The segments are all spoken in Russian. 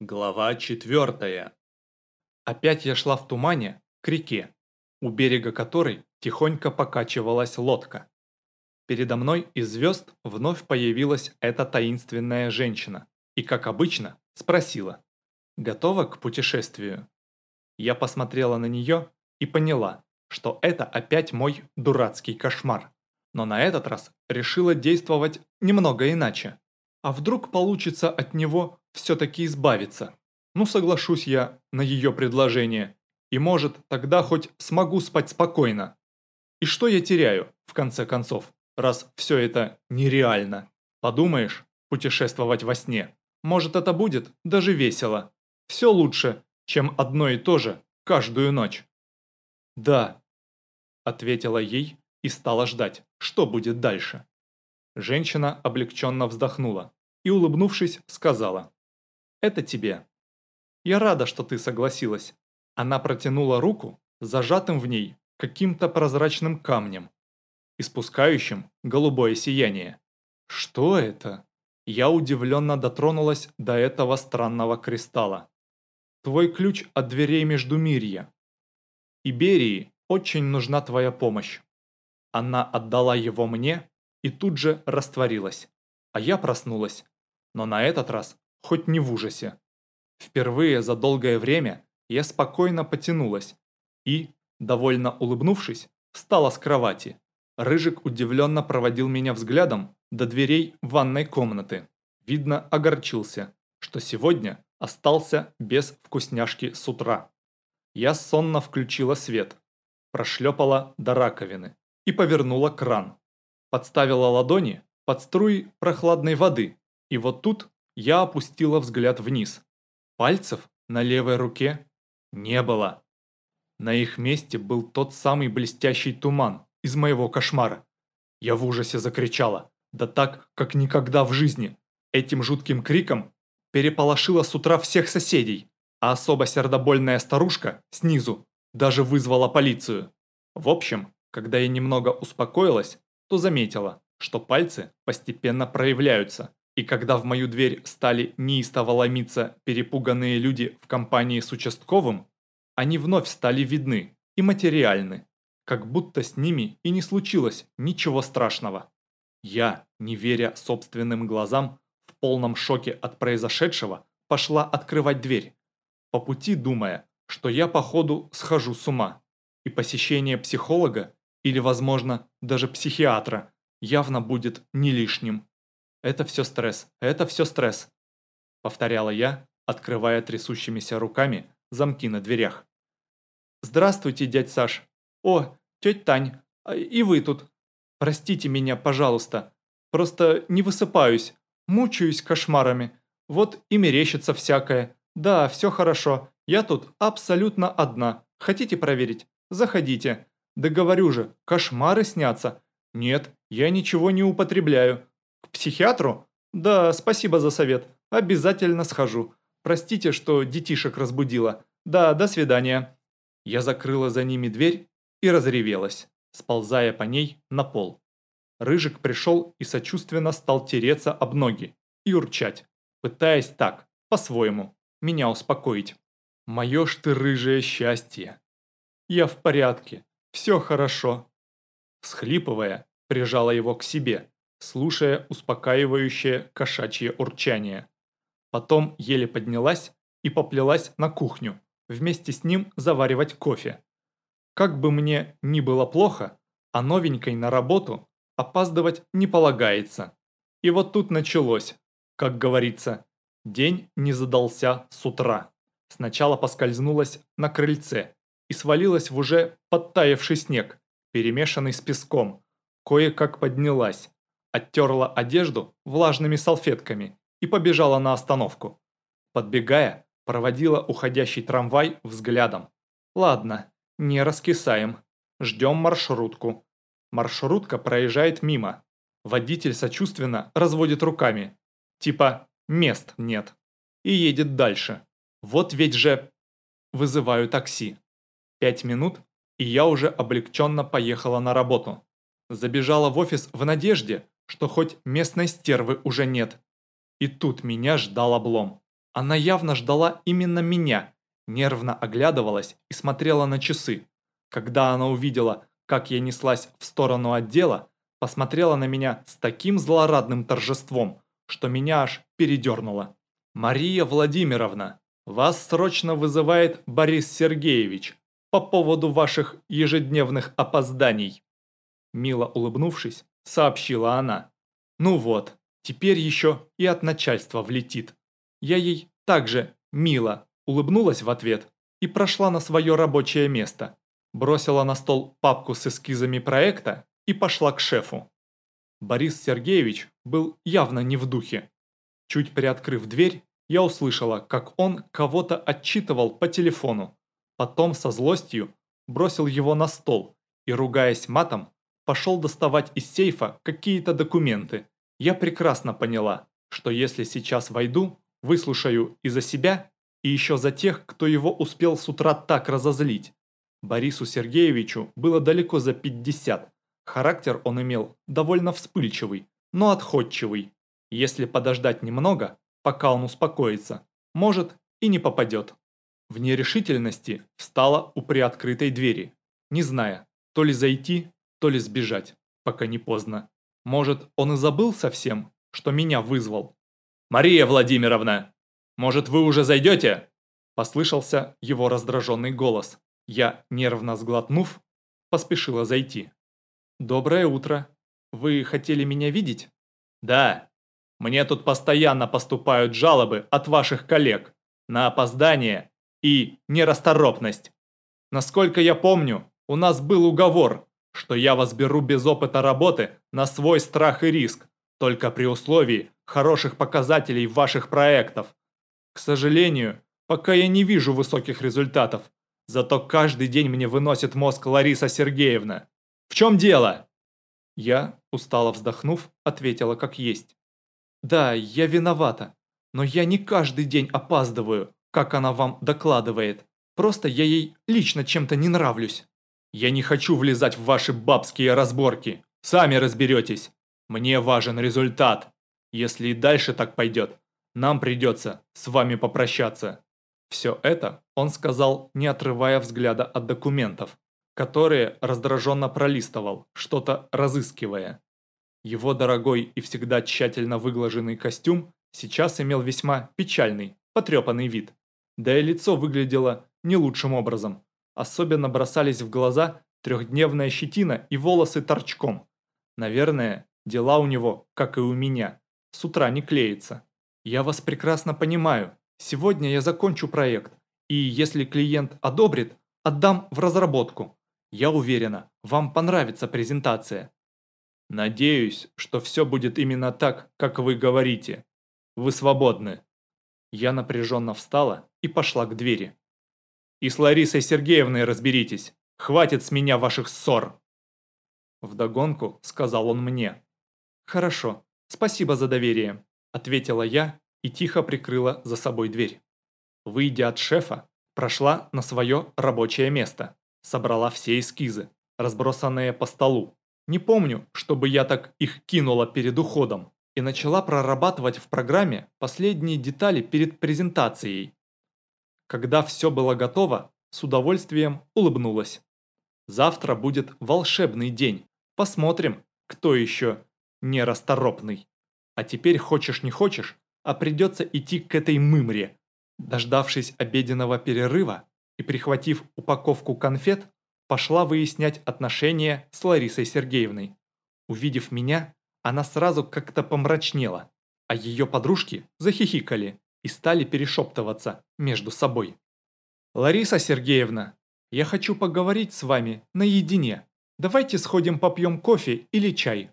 Глава четвертая. Опять я шла в тумане к реке, у берега которой тихонько покачивалась лодка. Передо мной из звезд вновь появилась эта таинственная женщина и, как обычно, спросила, готова к путешествию? Я посмотрела на нее и поняла, что это опять мой дурацкий кошмар, но на этот раз решила действовать немного иначе. А вдруг получится от него все-таки избавиться? Ну, соглашусь я на ее предложение. И может, тогда хоть смогу спать спокойно. И что я теряю, в конце концов, раз все это нереально? Подумаешь, путешествовать во сне. Может, это будет даже весело. Все лучше, чем одно и то же каждую ночь. «Да», – ответила ей и стала ждать, что будет дальше. Женщина облегченно вздохнула и, улыбнувшись, сказала. «Это тебе. Я рада, что ты согласилась». Она протянула руку, зажатым в ней каким-то прозрачным камнем, испускающим голубое сияние. «Что это?» Я удивленно дотронулась до этого странного кристалла. «Твой ключ от дверей Междумирья. Иберии очень нужна твоя помощь». Она отдала его мне и тут же растворилась, а я проснулась но на этот раз хоть не в ужасе. Впервые за долгое время я спокойно потянулась и, довольно улыбнувшись, встала с кровати. Рыжик удивленно проводил меня взглядом до дверей ванной комнаты. Видно, огорчился, что сегодня остался без вкусняшки с утра. Я сонно включила свет, прошлепала до раковины и повернула кран. Подставила ладони под струи прохладной воды и вот тут я опустила взгляд вниз. Пальцев на левой руке не было. На их месте был тот самый блестящий туман из моего кошмара. Я в ужасе закричала, да так, как никогда в жизни. Этим жутким криком переполошила с утра всех соседей, а особо сердобольная старушка снизу даже вызвала полицию. В общем, когда я немного успокоилась, то заметила, что пальцы постепенно проявляются, и когда в мою дверь стали неистово ломиться перепуганные люди в компании с участковым, они вновь стали видны и материальны, как будто с ними и не случилось ничего страшного. Я, не веря собственным глазам, в полном шоке от произошедшего, пошла открывать дверь, по пути думая, что я походу схожу с ума, и посещение психолога или, возможно, даже психиатра явно будет не лишним. Это все стресс, это все стресс», — повторяла я, открывая трясущимися руками замки на дверях. «Здравствуйте, дядь Саш. О, тетя Тань, а и вы тут. Простите меня, пожалуйста. Просто не высыпаюсь, мучаюсь кошмарами. Вот и мерещится всякое. Да, все хорошо. Я тут абсолютно одна. Хотите проверить? Заходите. Да говорю же, кошмары снятся. Нет, я ничего не употребляю. Психиатру? Да, спасибо за совет. Обязательно схожу. Простите, что детишек разбудила. Да, до свидания. Я закрыла за ними дверь и разревелась, сползая по ней на пол. Рыжик пришел и сочувственно стал тереться об ноги и урчать, пытаясь так, по-своему, меня успокоить. Мое ж ты рыжее счастье. Я в порядке, все хорошо. Схлипывая, прижала его к себе, слушая успокаивающее кошачье урчание. Потом еле поднялась и поплелась на кухню, вместе с ним заваривать кофе. Как бы мне ни было плохо, а новенькой на работу опаздывать не полагается. И вот тут началось, как говорится, день не задался с утра. Сначала поскользнулась на крыльце и свалилась в уже подтаявший снег, перемешанный с песком. Кое-как поднялась, оттерла одежду влажными салфетками и побежала на остановку. Подбегая, проводила уходящий трамвай взглядом. Ладно, не раскисаем. Ждем маршрутку. Маршрутка проезжает мимо. Водитель сочувственно разводит руками. Типа «мест нет». И едет дальше. Вот ведь же... Вызываю такси. Пять минут, и я уже облегченно поехала на работу. Забежала в офис в надежде, что хоть местной стервы уже нет. И тут меня ждал облом. Она явно ждала именно меня, нервно оглядывалась и смотрела на часы. Когда она увидела, как я неслась в сторону отдела, посмотрела на меня с таким злорадным торжеством, что меня аж передернуло. «Мария Владимировна, вас срочно вызывает Борис Сергеевич по поводу ваших ежедневных опозданий». Мило улыбнувшись, сообщила она. «Ну вот, теперь еще и от начальства влетит». Я ей также мило улыбнулась в ответ и прошла на свое рабочее место, бросила на стол папку с эскизами проекта и пошла к шефу. Борис Сергеевич был явно не в духе. Чуть приоткрыв дверь, я услышала, как он кого-то отчитывал по телефону. Потом со злостью бросил его на стол и, ругаясь матом, пошел доставать из сейфа какие-то документы. Я прекрасно поняла, что если сейчас войду, выслушаю и за себя, и еще за тех, кто его успел с утра так разозлить. Борису Сергеевичу было далеко за 50. Характер он имел довольно вспыльчивый, но отходчивый. Если подождать немного, пока он успокоится, может и не попадет. В нерешительности встала у приоткрытой двери, не зная, то ли зайти, то ли сбежать, пока не поздно. Может, он и забыл совсем, что меня вызвал. «Мария Владимировна, может, вы уже зайдете?» Послышался его раздраженный голос. Я, нервно сглотнув, поспешила зайти. «Доброе утро. Вы хотели меня видеть?» «Да. Мне тут постоянно поступают жалобы от ваших коллег на опоздание и нерасторопность. Насколько я помню, у нас был уговор, что я вас беру без опыта работы на свой страх и риск, только при условии хороших показателей ваших проектов. К сожалению, пока я не вижу высоких результатов, зато каждый день мне выносит мозг Лариса Сергеевна. В чем дело? Я, устало вздохнув, ответила как есть. «Да, я виновата, но я не каждый день опаздываю, как она вам докладывает. Просто я ей лично чем-то не нравлюсь». «Я не хочу влезать в ваши бабские разборки. Сами разберетесь. Мне важен результат. Если и дальше так пойдет, нам придется с вами попрощаться». Все это он сказал, не отрывая взгляда от документов, которые раздраженно пролистывал, что-то разыскивая. Его дорогой и всегда тщательно выглаженный костюм сейчас имел весьма печальный, потрепанный вид. Да и лицо выглядело не лучшим образом. Особенно бросались в глаза трехдневная щетина и волосы торчком. Наверное, дела у него, как и у меня, с утра не клеятся. Я вас прекрасно понимаю. Сегодня я закончу проект, и если клиент одобрит, отдам в разработку. Я уверена, вам понравится презентация. Надеюсь, что все будет именно так, как вы говорите. Вы свободны. Я напряженно встала и пошла к двери. И с Ларисой Сергеевной разберитесь. Хватит с меня ваших ссор. Вдогонку сказал он мне. Хорошо, спасибо за доверие, ответила я и тихо прикрыла за собой дверь. Выйдя от шефа, прошла на свое рабочее место, собрала все эскизы, разбросанные по столу, не помню, чтобы я так их кинула перед уходом и начала прорабатывать в программе последние детали перед презентацией. Когда все было готово, с удовольствием улыбнулась. Завтра будет волшебный день. Посмотрим, кто еще нерасторопный. А теперь хочешь не хочешь, а придется идти к этой мымре. Дождавшись обеденного перерыва и прихватив упаковку конфет, пошла выяснять отношения с Ларисой Сергеевной. Увидев меня, она сразу как-то помрачнела, а ее подружки захихикали и стали перешептываться между собой. «Лариса Сергеевна, я хочу поговорить с вами наедине. Давайте сходим попьем кофе или чай».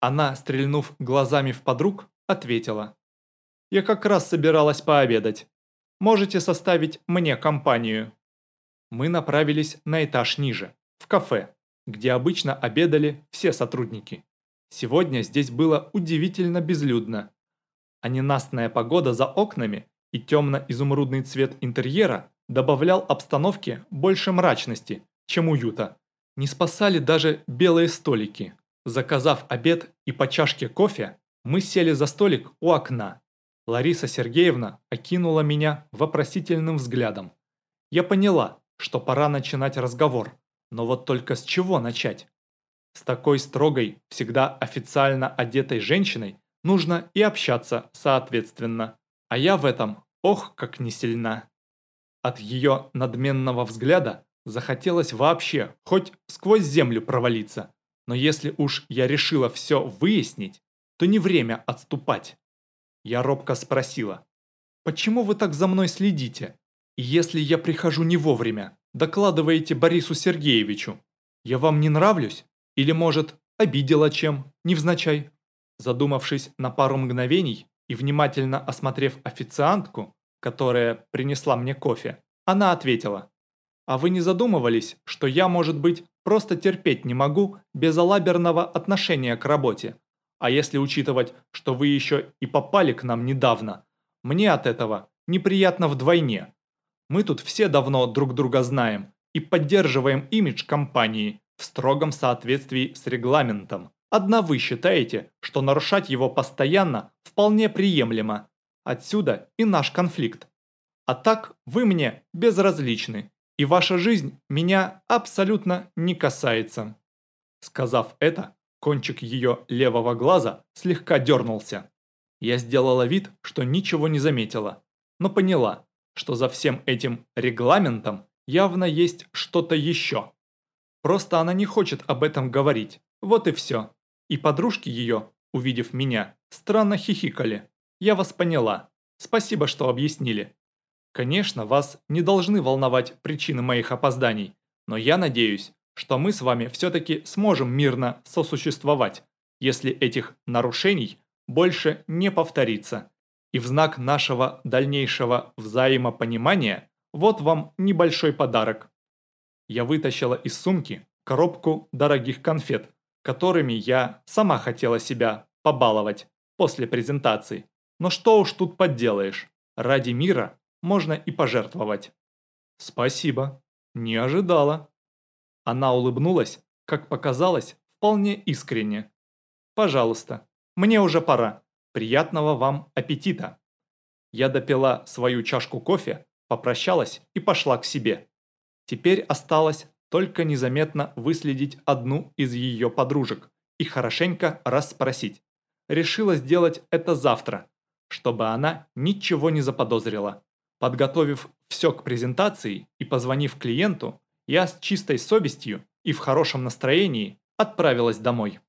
Она, стрельнув глазами в подруг, ответила. «Я как раз собиралась пообедать. Можете составить мне компанию» мы направились на этаж ниже, в кафе, где обычно обедали все сотрудники. Сегодня здесь было удивительно безлюдно, а ненастная погода за окнами и темно-изумрудный цвет интерьера добавлял обстановке больше мрачности, чем уюта. Не спасали даже белые столики. Заказав обед и по чашке кофе, мы сели за столик у окна. Лариса Сергеевна окинула меня вопросительным взглядом. Я поняла, что пора начинать разговор, но вот только с чего начать? С такой строгой, всегда официально одетой женщиной нужно и общаться соответственно. А я в этом, ох, как не сильна. От ее надменного взгляда захотелось вообще хоть сквозь землю провалиться. Но если уж я решила все выяснить, то не время отступать. Я робко спросила, «Почему вы так за мной следите? И если я прихожу не вовремя, докладываете Борису Сергеевичу. Я вам не нравлюсь? Или, может, обидела чем, невзначай?» Задумавшись на пару мгновений и внимательно осмотрев официантку, которая принесла мне кофе, она ответила, «А вы не задумывались, что я, может быть, просто терпеть не могу безалаберного отношения к работе? А если учитывать, что вы еще и попали к нам недавно, мне от этого неприятно вдвойне. Мы тут все давно друг друга знаем и поддерживаем имидж компании в строгом соответствии с регламентом. Одна вы считаете, что нарушать его постоянно вполне приемлемо. Отсюда и наш конфликт. А так вы мне безразличны, и ваша жизнь меня абсолютно не касается. Сказав это, Кончик ее левого глаза слегка дернулся. Я сделала вид, что ничего не заметила, но поняла, что за всем этим регламентом явно есть что-то еще. Просто она не хочет об этом говорить, вот и все. И подружки ее, увидев меня, странно хихикали. Я вас поняла. Спасибо, что объяснили. Конечно, вас не должны волновать причины моих опозданий, но я надеюсь, что мы с вами все-таки сможем мирно сосуществовать, если этих нарушений больше не повторится. И в знак нашего дальнейшего взаимопонимания вот вам небольшой подарок. Я вытащила из сумки коробку дорогих конфет, которыми я сама хотела себя побаловать после презентации. Но что уж тут подделаешь, ради мира можно и пожертвовать. Спасибо, не ожидала. Она улыбнулась, как показалось, вполне искренне. «Пожалуйста, мне уже пора. Приятного вам аппетита!» Я допила свою чашку кофе, попрощалась и пошла к себе. Теперь осталось только незаметно выследить одну из ее подружек и хорошенько расспросить. Решила сделать это завтра, чтобы она ничего не заподозрила. Подготовив все к презентации и позвонив клиенту, я с чистой совестью и в хорошем настроении отправилась домой.